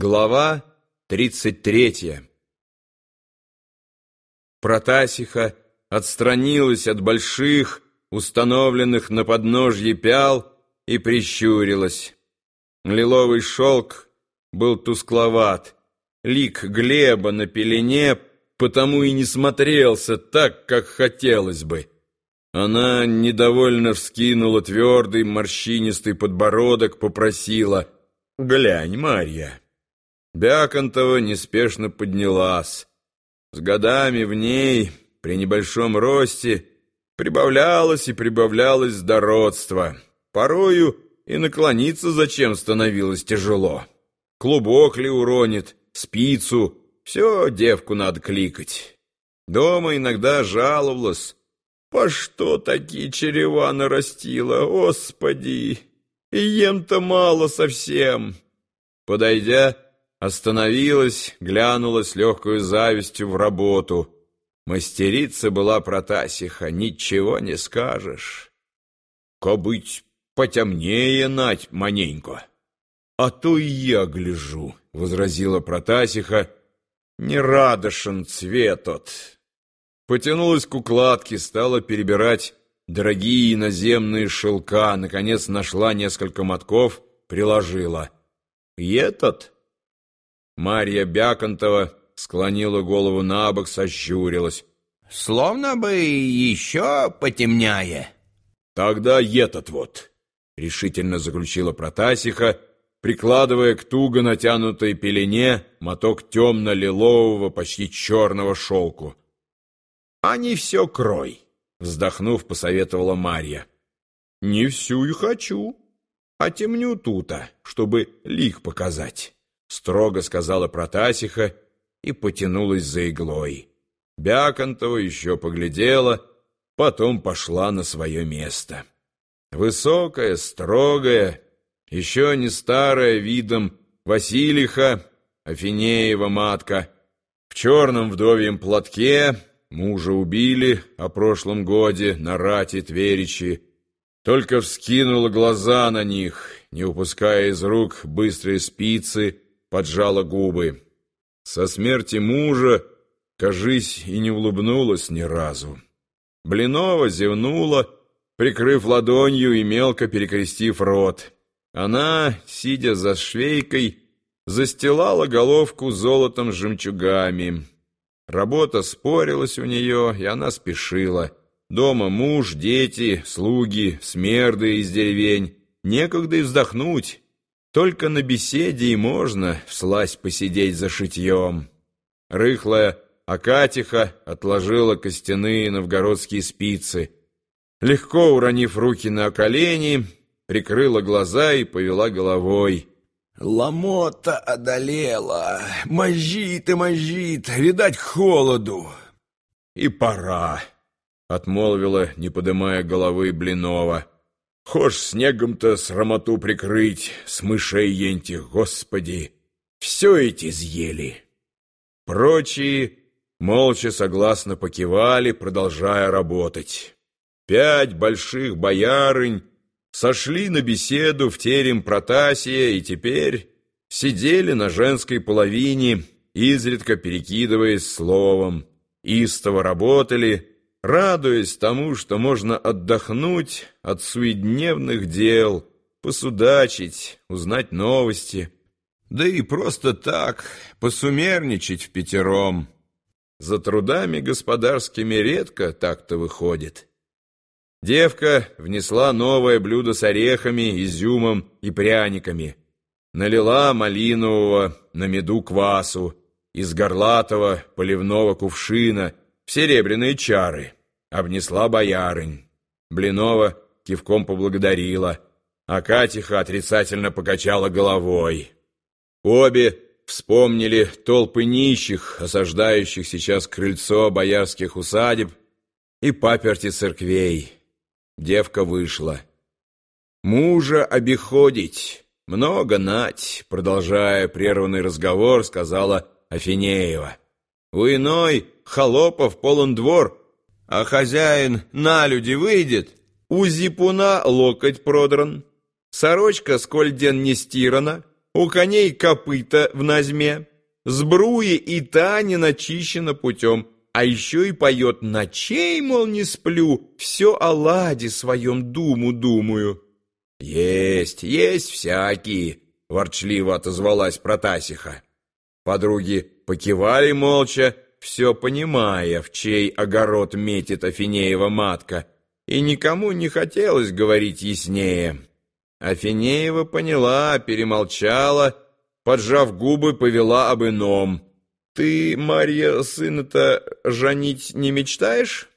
Глава тридцать третья Протасиха отстранилась от больших, установленных на подножье пял, и прищурилась. Лиловый шелк был тускловат, лик Глеба на пелене потому и не смотрелся так, как хотелось бы. Она недовольно вскинула твердый морщинистый подбородок, попросила «Глянь, Марья». Бяконтова неспешно поднялась. С годами в ней, при небольшом росте, прибавлялось и прибавлялось дородство. Порою и наклониться зачем становилось тяжело. Клубок ли уронит, спицу, все девку надо кликать. Дома иногда жаловалась. По что такие черева нарастила, господи? И ем-то мало совсем. Подойдя, Остановилась, глянула с легкой завистью в работу. Мастерица была Протасиха, ничего не скажешь. Кобыть потемнее нать маненько. А то и я гляжу, — возразила Протасиха, — не радошен цвет тот. Потянулась к укладке, стала перебирать дорогие наземные шелка, наконец нашла несколько мотков, приложила. И этот... Марья Бяконтова склонила голову на бок, сощурилась. «Словно бы еще потемняє». «Тогда этот вот», — решительно заключила Протасиха, прикладывая к туго натянутой пелене моток темно-лилового, почти черного шелку. «А не все крой», — вздохнув, посоветовала Марья. «Не всю и хочу, а темню тута, чтобы лик показать» строго сказала Протасиха и потянулась за иглой. Бяконтова еще поглядела, потом пошла на свое место. Высокая, строгая, еще не старая видом Василиха, Афинеева матка, в черном вдовьем платке, мужа убили о прошлом годе на рате Тверичи, только вскинула глаза на них, не упуская из рук быстрые спицы, поджала губы. Со смерти мужа, кажись, и не улыбнулась ни разу. Блинова зевнула, прикрыв ладонью и мелко перекрестив рот. Она, сидя за швейкой, застилала головку золотом с жемчугами. Работа спорилась у нее, и она спешила. Дома муж, дети, слуги, смерды из деревень. Некогда и вздохнуть. Только на беседе и можно вслась посидеть за шитьем. Рыхлая Акатиха отложила костяные новгородские спицы. Легко уронив руки на колени, прикрыла глаза и повела головой. «Ломота одолела, мозжит и мозжит, видать, холоду». «И пора», — отмолвила, не подымая головы Блинова. Хошь снегом-то срамоту прикрыть, с мышей ентих, господи, все эти съели. Прочие молча согласно покивали, продолжая работать. Пять больших боярынь сошли на беседу в терем Протасия и теперь сидели на женской половине, изредка перекидываясь словом, истово работали, радуясь тому, что можно отдохнуть от суедневных дел, посудачить, узнать новости, да и просто так посумерничать в пятером. За трудами господарскими редко так-то выходит. Девка внесла новое блюдо с орехами, изюмом и пряниками, налила малинового на меду квасу из горлатого поливного кувшина — в серебряные чары, обнесла боярынь. Блинова кивком поблагодарила, а Катиха отрицательно покачала головой. Обе вспомнили толпы нищих, осаждающих сейчас крыльцо боярских усадеб и паперти церквей. Девка вышла. «Мужа обиходить, много нать», продолжая прерванный разговор, сказала Афинеева. У иной холопов полон двор, а хозяин на люди выйдет, у зипуна локоть продран, сорочка сколь ден не стирана, у коней копыта в назьме, сбруи и та не начищена путем, а еще и поет «Ночей, мол, не сплю, все о ладе своем думу думаю». «Есть, есть всякие», — ворчливо отозвалась Протасиха. Подруги покивали молча, все понимая, в чей огород метит Афинеева матка, и никому не хотелось говорить яснее. Афинеева поняла, перемолчала, поджав губы, повела об ином. «Ты, Марья, сына-то женить не мечтаешь?»